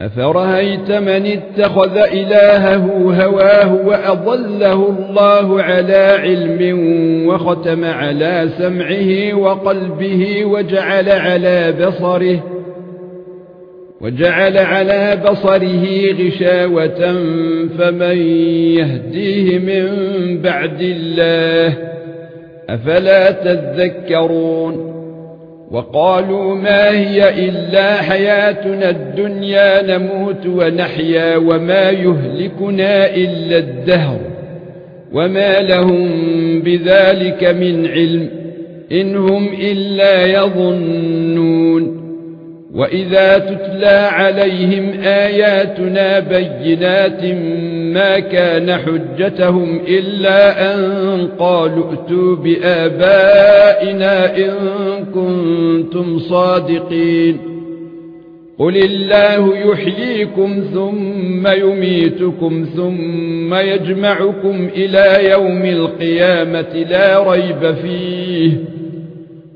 افرهيت من اتخذ إلهه هواه وأضله الله على علم وختم على سمعه وقلبه وجعل على بصره وجعل على بصره غشاوة فمن يهديه من بعد الله أفلا تذكرون وقالوا ما هي إلا حياتنا الدنيا نموت ونحيا وما يهلكنا إلا الدهر وما لهم بذلك من علم انهم إلا يظنون واذا تتلى عليهم اياتنا بينات ما كان حجتهم الا ان قالوا ائتوا بآبائنا ان كنتم صادقين قل الله يحييكم ثم يميتكم ثم يجمعكم إلى يوم القيامه لا ريب فيه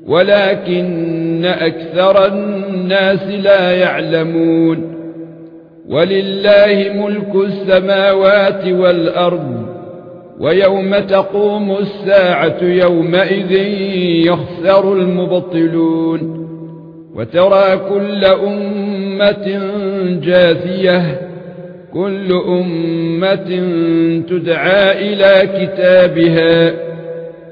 ولكن أكثر الناس لا يعلمون ولله ملك السماوات والأرض ويوم تقوم الساعة يومئذ يخسر المبطلون وترى كل أمة جاثية كل أمة تدعى إلى كتابها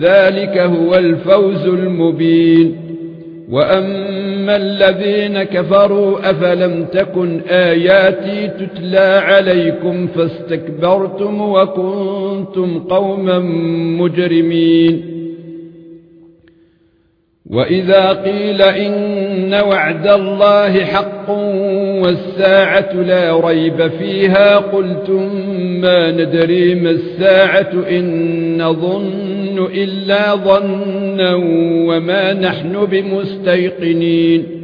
ذلك هو الفوز المبين. وأما الذين كفروا أفلم تكن آياتي تتلى عليكم فاستكبرتم وكنتم قوما مجرمين. وإذا قيل إن وعد الله حق والساعة لا ريب فيها قلتم ما ندري ما الساعة إن نظن إلا ظنا وما نحن بمستيقنين